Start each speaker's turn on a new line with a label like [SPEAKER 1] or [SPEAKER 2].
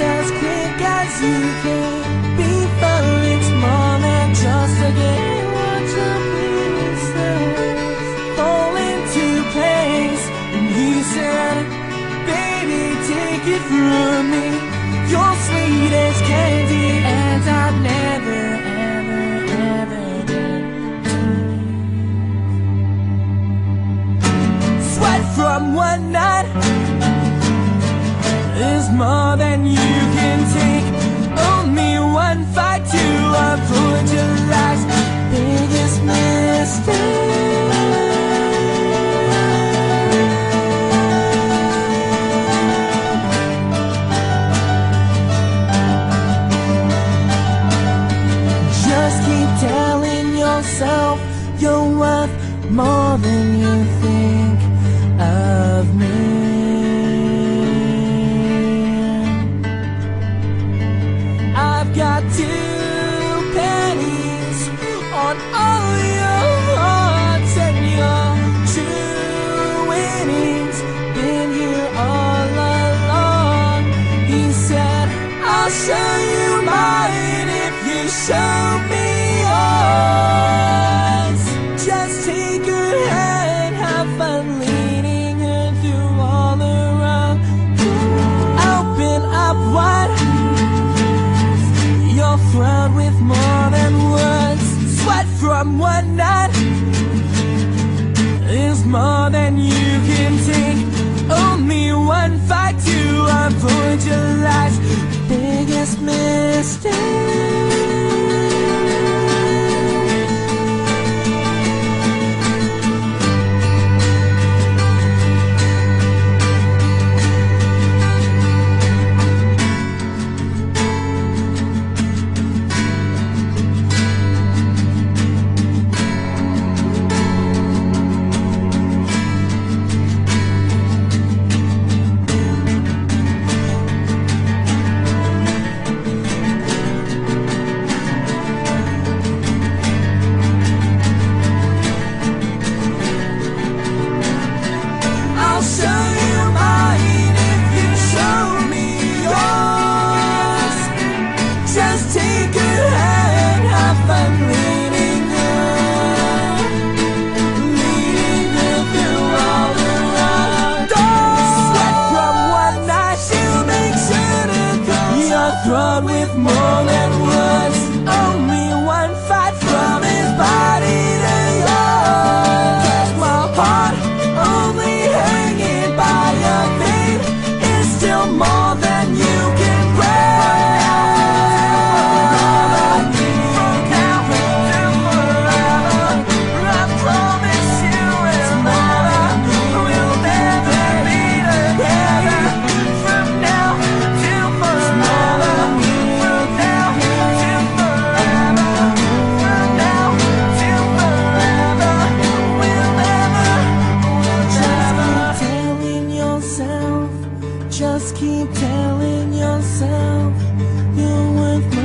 [SPEAKER 1] as quick as you can. Before it's more than just a game. And he said, Baby, take it from me. You're sweet as candy, and I've never, ever, ever been. Sweat from one night is more than you can take. Only one fight to avoid your life's biggest mistake. Just keep telling yourself you're worth more than you think of me. More than you can take. Only one fight to avoid your life's biggest mistake. Thrown with more than words. Only one fight from his body to yours. My heart only hanging by a vein is still more than just keep telling yourself, you're worth